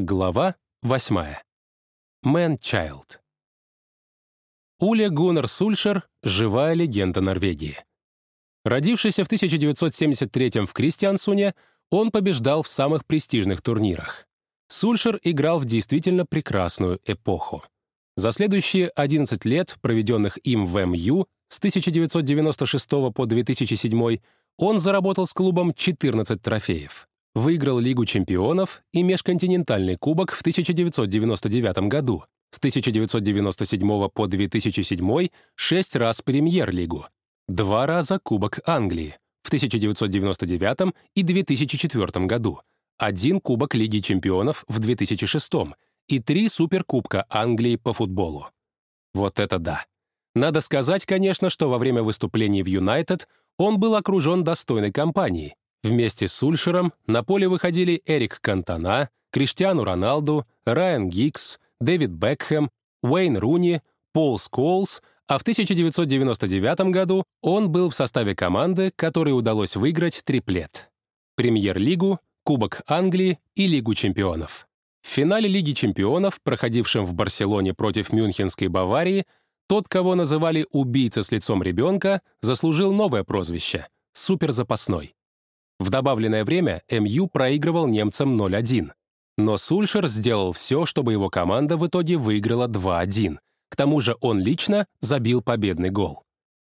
Глава 8. Man-Child. Уля Гуннар Сульшер — живая легенда Норвегии. Родившийся в 1973 в Кристиансуне, он побеждал в самых престижных турнирах. Сульшер играл в действительно прекрасную эпоху. За следующие 11 лет, проведенных им в МЮ с 1996 по 2007, он заработал с клубом 14 трофеев выиграл Лигу чемпионов и Межконтинентальный кубок в 1999 году, с 1997 по 2007 шесть раз Премьер-лигу, два раза Кубок Англии в 1999 и 2004 году, один Кубок Лиги чемпионов в 2006 и три Суперкубка Англии по футболу. Вот это да! Надо сказать, конечно, что во время выступлений в Юнайтед он был окружен достойной компанией, Вместе с Сульшером на поле выходили Эрик Кантана, Криштиану Роналду, Райан Гикс, Дэвид Бекхэм, Уэйн Руни, Пол Сколс, а в 1999 году он был в составе команды, которой удалось выиграть триплет — Премьер-лигу, Кубок Англии и Лигу чемпионов. В финале Лиги чемпионов, проходившем в Барселоне против Мюнхенской Баварии, тот, кого называли «убийца с лицом ребенка», заслужил новое прозвище — «суперзапасной». В добавленное время МЮ проигрывал немцам 0-1. Но Сульшер сделал все, чтобы его команда в итоге выиграла 2-1. К тому же он лично забил победный гол.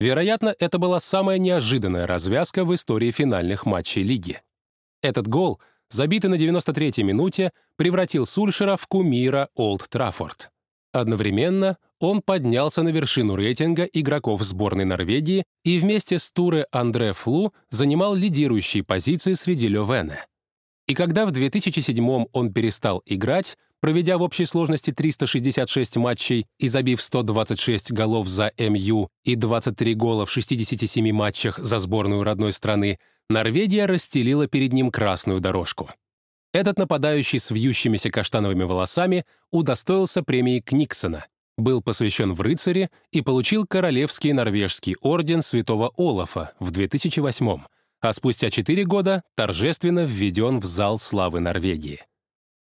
Вероятно, это была самая неожиданная развязка в истории финальных матчей лиги. Этот гол, забитый на 93-й минуте, превратил Сульшера в кумира Олд Траффорд. Одновременно он поднялся на вершину рейтинга игроков сборной Норвегии и вместе с Туре Андре Флу занимал лидирующие позиции среди Лёвене. И когда в 2007 он перестал играть, проведя в общей сложности 366 матчей и забив 126 голов за МЮ и 23 гола в 67 матчах за сборную родной страны, Норвегия расстелила перед ним красную дорожку. Этот нападающий с вьющимися каштановыми волосами удостоился премии Книксона, был посвящен в рыцаре и получил Королевский норвежский орден святого Олафа в 2008 а спустя 4 года торжественно введен в зал славы Норвегии.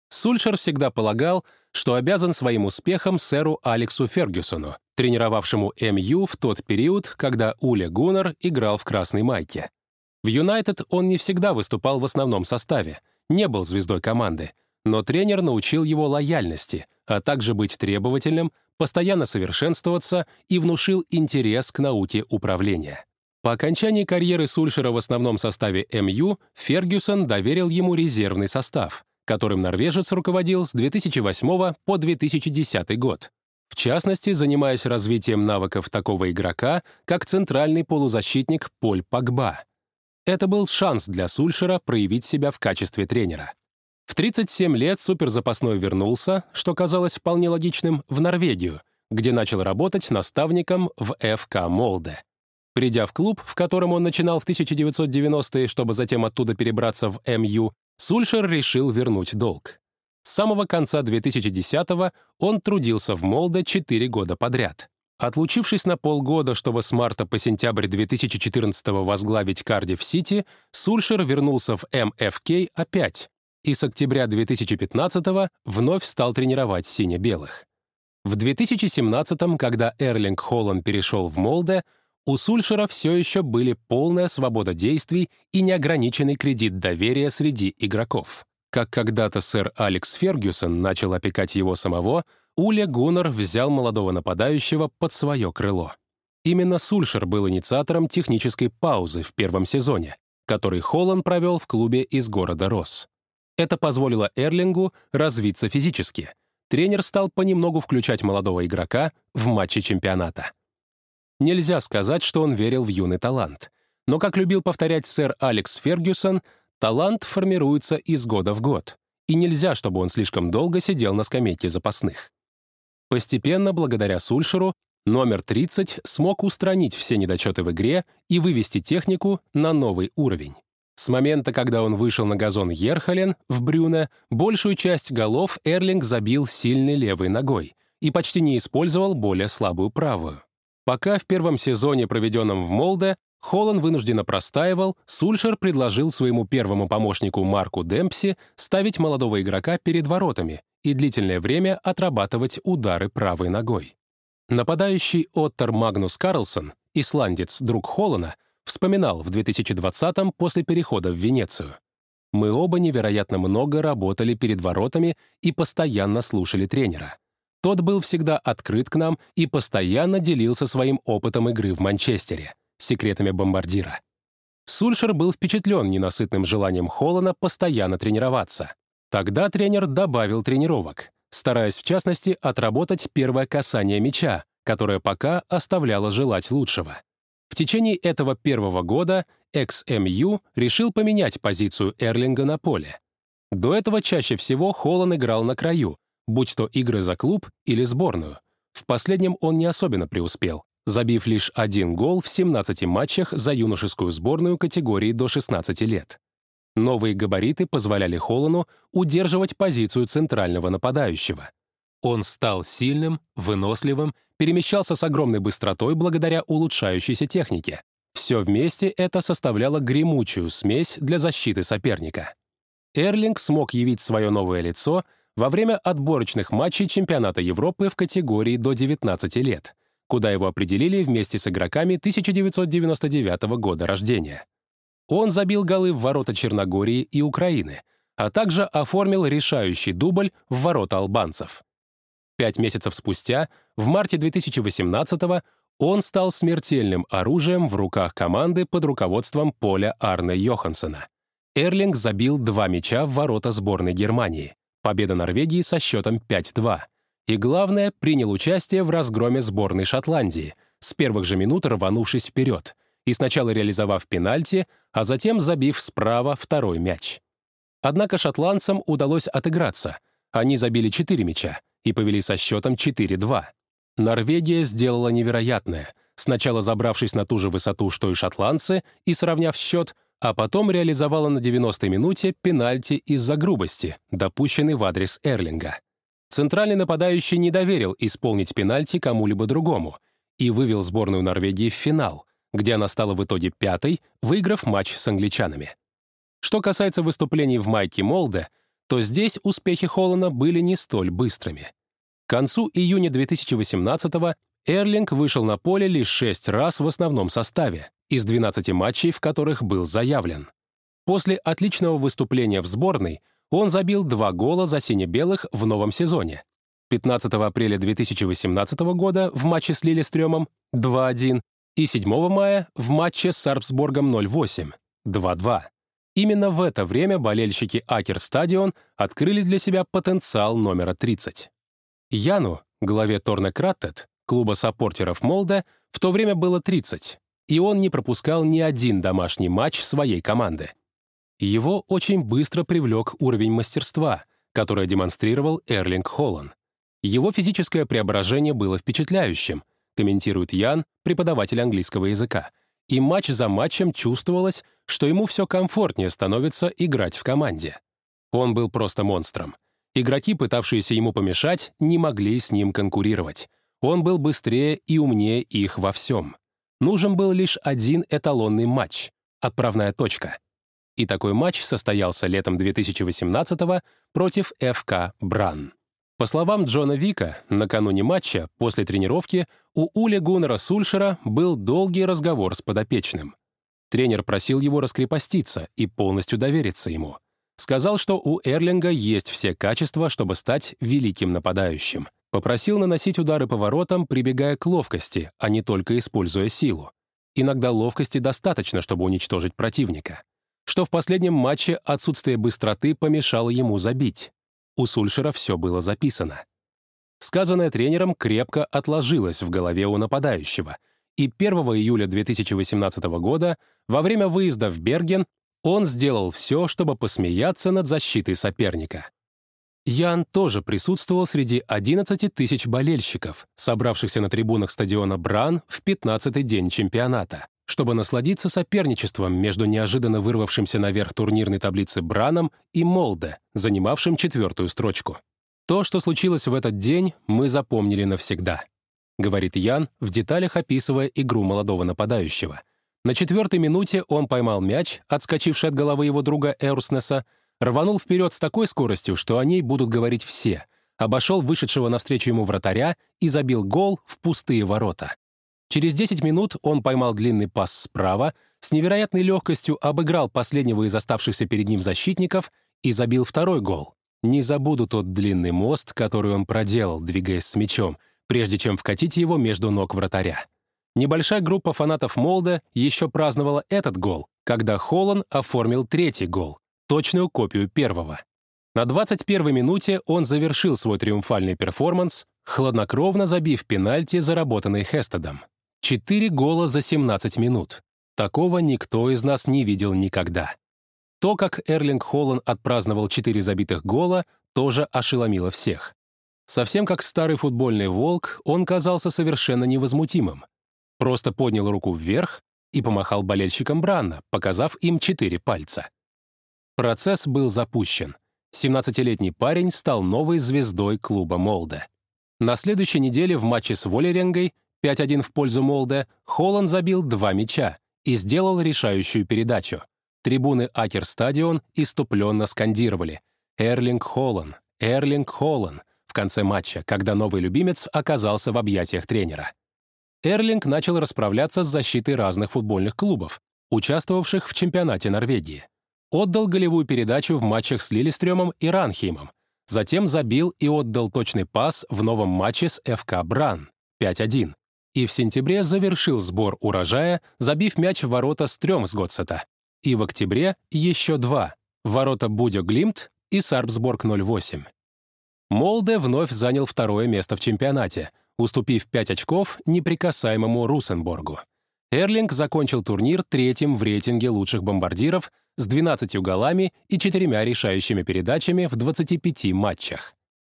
Сульшер всегда полагал, что обязан своим успехом сэру Алексу Фергюсону, тренировавшему МЮ в тот период, когда Уля Гуннер играл в красной майке. В Юнайтед он не всегда выступал в основном составе, не был звездой команды, но тренер научил его лояльности, а также быть требовательным, постоянно совершенствоваться и внушил интерес к науке управления. По окончании карьеры Сульшера в основном составе МЮ Фергюсон доверил ему резервный состав, которым норвежец руководил с 2008 по 2010 год. В частности, занимаясь развитием навыков такого игрока, как центральный полузащитник Поль Пагба. Это был шанс для Сульшера проявить себя в качестве тренера. В 37 лет суперзапасной вернулся, что казалось вполне логичным, в Норвегию, где начал работать наставником в ФК Молде. Придя в клуб, в котором он начинал в 1990-е, чтобы затем оттуда перебраться в МЮ, Сульшер решил вернуть долг. С самого конца 2010-го он трудился в Молде 4 года подряд. Отлучившись на полгода, чтобы с марта по сентябрь 2014-го возглавить Кардив-Сити, Сульшер вернулся в МФК опять, и с октября 2015 вновь стал тренировать сине-белых. В 2017 когда Эрлинг Холланд перешел в Молде, у Сульшера все еще были полная свобода действий и неограниченный кредит доверия среди игроков. Как когда-то сэр Алекс Фергюсон начал опекать его самого, Уля Гуннер взял молодого нападающего под свое крыло. Именно Сульшер был инициатором технической паузы в первом сезоне, который Холланд провел в клубе из города Росс. Это позволило Эрлингу развиться физически. Тренер стал понемногу включать молодого игрока в матчи чемпионата. Нельзя сказать, что он верил в юный талант. Но, как любил повторять сэр Алекс Фергюсон, талант формируется из года в год, и нельзя, чтобы он слишком долго сидел на скамейке запасных. Постепенно, благодаря Сульшеру, номер 30 смог устранить все недочеты в игре и вывести технику на новый уровень. С момента, когда он вышел на газон Ерхален в Брюне, большую часть голов Эрлинг забил сильной левой ногой и почти не использовал более слабую правую. Пока в первом сезоне, проведенном в Молде, Холлан вынужденно простаивал, Сульшер предложил своему первому помощнику Марку Демпси ставить молодого игрока перед воротами и длительное время отрабатывать удары правой ногой. Нападающий Оттер Магнус Карлсон, исландец, друг Холлана, вспоминал в 2020-м после перехода в Венецию. Мы оба невероятно много работали перед воротами и постоянно слушали тренера. Тот был всегда открыт к нам и постоянно делился своим опытом игры в Манчестере, секретами бомбардира. Сульшер был впечатлен ненасытным желанием Холлана постоянно тренироваться. Тогда тренер добавил тренировок, стараясь, в частности, отработать первое касание мяча, которое пока оставляло желать лучшего. В течение этого первого года XMU решил поменять позицию Эрлинга на поле. До этого чаще всего Холлан играл на краю, будь то игры за клуб или сборную. В последнем он не особенно преуспел, забив лишь один гол в 17 матчах за юношескую сборную категории до 16 лет. Новые габариты позволяли Холлану удерживать позицию центрального нападающего. Он стал сильным, выносливым, перемещался с огромной быстротой благодаря улучшающейся технике. Все вместе это составляло гремучую смесь для защиты соперника. Эрлинг смог явить свое новое лицо во время отборочных матчей чемпионата Европы в категории до 19 лет, куда его определили вместе с игроками 1999 года рождения. Он забил голы в ворота Черногории и Украины, а также оформил решающий дубль в ворота албанцев. Пять месяцев спустя, в марте 2018-го, он стал смертельным оружием в руках команды под руководством Поля Арне Йоханссона. Эрлинг забил два мяча в ворота сборной Германии. Победа Норвегии со счетом 5-2. И главное, принял участие в разгроме сборной Шотландии, с первых же минут рванувшись вперед, и сначала реализовав пенальти, а затем забив справа второй мяч. Однако шотландцам удалось отыграться. Они забили 4 мяча и повели со счетом 4-2. Норвегия сделала невероятное, сначала забравшись на ту же высоту, что и шотландцы, и сравняв счет, а потом реализовала на 90-й минуте пенальти из-за грубости, допущенный в адрес Эрлинга. Центральный нападающий не доверил исполнить пенальти кому-либо другому и вывел сборную Норвегии в финал, где она стала в итоге пятой, выиграв матч с англичанами. Что касается выступлений в майке Молде, то здесь успехи Холлана были не столь быстрыми. К концу июня 2018-го Эрлинг вышел на поле лишь шесть раз в основном составе, из 12 матчей, в которых был заявлен. После отличного выступления в сборной он забил два гола за сине-белых в новом сезоне. 15 апреля 2018 года в матче с Лилистрёмом 2-1 и 7 мая в матче с Сарпсборгом 0-8 2-2. Именно в это время болельщики Акер-стадион открыли для себя потенциал номера 30. Яну, главе Торне Краттет, клуба саппортеров Молда, в то время было 30, и он не пропускал ни один домашний матч своей команды. Его очень быстро привлек уровень мастерства, который демонстрировал Эрлинг Холлан. Его физическое преображение было впечатляющим, комментирует Ян, преподаватель английского языка, и матч за матчем чувствовалось, что ему все комфортнее становится играть в команде. Он был просто монстром. Игроки, пытавшиеся ему помешать, не могли с ним конкурировать. Он был быстрее и умнее их во всем. Нужен был лишь один эталонный матч — отправная точка. И такой матч состоялся летом 2018 против ФК «Бран». По словам Джона Вика, накануне матча, после тренировки, у Уля Гуннера Сульшера был долгий разговор с подопечным. Тренер просил его раскрепоститься и полностью довериться ему. Сказал, что у Эрлинга есть все качества, чтобы стать великим нападающим. Попросил наносить удары по воротам, прибегая к ловкости, а не только используя силу. Иногда ловкости достаточно, чтобы уничтожить противника. Что в последнем матче отсутствие быстроты помешало ему забить. У Сульшера все было записано. Сказанное тренером крепко отложилось в голове у нападающего, и 1 июля 2018 года, во время выезда в Берген, он сделал все, чтобы посмеяться над защитой соперника. Ян тоже присутствовал среди 11 тысяч болельщиков, собравшихся на трибунах стадиона Бран в 15-й день чемпионата, чтобы насладиться соперничеством между неожиданно вырвавшимся наверх турнирной таблицы Браном и Молде, занимавшим четвертую строчку. «То, что случилось в этот день, мы запомнили навсегда», — говорит Ян, в деталях описывая игру молодого нападающего — На четвертой минуте он поймал мяч, отскочивший от головы его друга Эрснеса, рванул вперед с такой скоростью, что о ней будут говорить все, обошел вышедшего навстречу ему вратаря и забил гол в пустые ворота. Через 10 минут он поймал длинный пас справа, с невероятной легкостью обыграл последнего из оставшихся перед ним защитников и забил второй гол. Не забуду тот длинный мост, который он проделал, двигаясь с мячом, прежде чем вкатить его между ног вратаря. Небольшая группа фанатов Молда еще праздновала этот гол, когда Холлан оформил третий гол, точную копию первого. На 21-й минуте он завершил свой триумфальный перформанс, хладнокровно забив пенальти, заработанный Хестедом. Четыре гола за 17 минут. Такого никто из нас не видел никогда. То, как Эрлинг Холлан отпраздновал четыре забитых гола, тоже ошеломило всех. Совсем как старый футбольный волк, он казался совершенно невозмутимым. Просто поднял руку вверх и помахал болельщикам Бранна, показав им четыре пальца. Процесс был запущен. 17-летний парень стал новой звездой клуба Молде. На следующей неделе в матче с Волеренгой 5-1 в пользу Молде Холланд забил два мяча и сделал решающую передачу. Трибуны Акер-стадион иступленно скандировали «Эрлинг Холланд! Эрлинг Холланд!» в конце матча, когда новый любимец оказался в объятиях тренера. Эрлинг начал расправляться с защитой разных футбольных клубов, участвовавших в чемпионате Норвегии. Отдал голевую передачу в матчах с Лилистрёмом и Ранхеймом, затем забил и отдал точный пас в новом матче с ФК Бран 5-1. И в сентябре завершил сбор урожая, забив мяч в ворота Стрёмсготсета. И в октябре еще два — ворота Будё Глимт и Сарпсборг 08. Молде вновь занял второе место в чемпионате — уступив 5 очков неприкасаемому Русенборгу. Эрлинг закончил турнир третьим в рейтинге лучших бомбардиров с 12 голами и четырьмя решающими передачами в 25 матчах.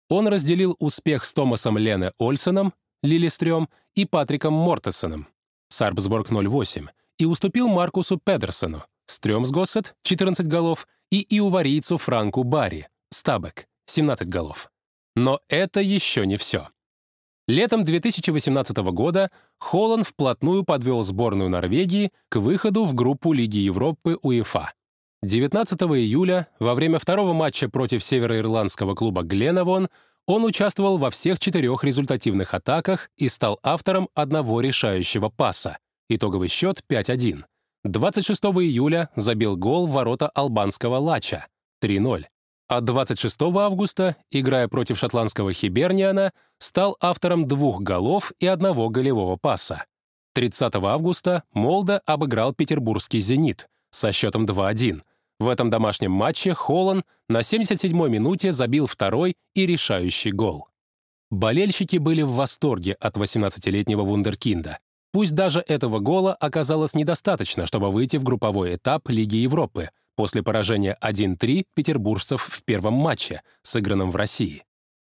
Он разделил успех с Томасом Лене Ольсеном, Лилистрем и Патриком Мортесоном, Сарпсборг 08, и уступил Маркусу Педерсону, Стрёмсгоссет, 14 голов, и иуварийцу Франку Барри, Стабек, 17 голов. Но это еще не все. Летом 2018 года Холлан вплотную подвел сборную Норвегии к выходу в группу Лиги Европы УЕФА. 19 июля, во время второго матча против североирландского клуба Гленавон, он участвовал во всех четырех результативных атаках и стал автором одного решающего паса. Итоговый счет 5-1. 26 июля забил гол в ворота албанского Лача 3-0 а 26 августа, играя против шотландского Хиберниана, стал автором двух голов и одного голевого паса. 30 августа Молда обыграл петербургский «Зенит» со счетом 2-1. В этом домашнем матче Холлан на 77-й минуте забил второй и решающий гол. Болельщики были в восторге от 18-летнего вундеркинда. Пусть даже этого гола оказалось недостаточно, чтобы выйти в групповой этап Лиги Европы — после поражения 1-3 петербуржцев в первом матче, сыгранном в России.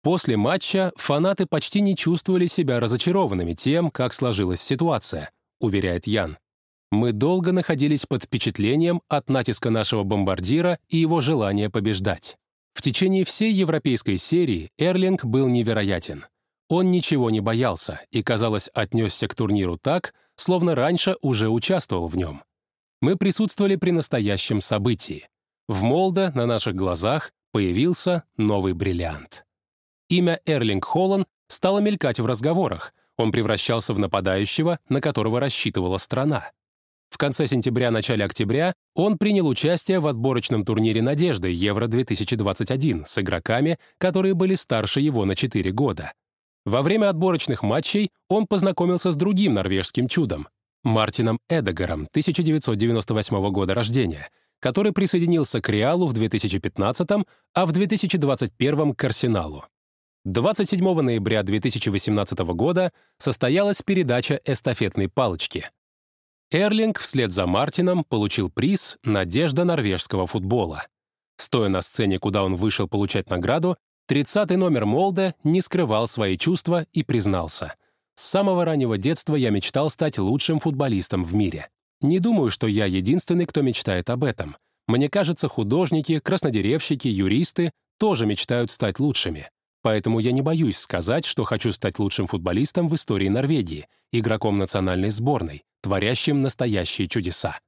После матча фанаты почти не чувствовали себя разочарованными тем, как сложилась ситуация, уверяет Ян. Мы долго находились под впечатлением от натиска нашего бомбардира и его желания побеждать. В течение всей европейской серии Эрлинг был невероятен. Он ничего не боялся и, казалось, отнесся к турниру так, словно раньше уже участвовал в нем мы присутствовали при настоящем событии. В Молде на наших глазах появился новый бриллиант. Имя Эрлинг Холлан стало мелькать в разговорах, он превращался в нападающего, на которого рассчитывала страна. В конце сентября-начале октября он принял участие в отборочном турнире «Надежды» Евро-2021 с игроками, которые были старше его на 4 года. Во время отборочных матчей он познакомился с другим норвежским чудом Мартином Эдегаром, 1998 года рождения, который присоединился к Реалу в 2015, а в 2021 к Арсеналу. 27 ноября 2018 года состоялась передача эстафетной палочки. Эрлинг вслед за Мартином получил приз «Надежда норвежского футбола». Стоя на сцене, куда он вышел получать награду, 30-й номер Молда не скрывал свои чувства и признался — с самого раннего детства я мечтал стать лучшим футболистом в мире. Не думаю, что я единственный, кто мечтает об этом. Мне кажется, художники, краснодеревщики, юристы тоже мечтают стать лучшими. Поэтому я не боюсь сказать, что хочу стать лучшим футболистом в истории Норвегии, игроком национальной сборной, творящим настоящие чудеса.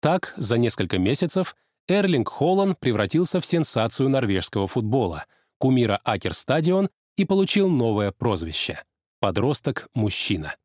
Так, за несколько месяцев Эрлинг Холланд превратился в сенсацию норвежского футбола, кумира Акер Стадион и получил новое прозвище — подросток-мужчина.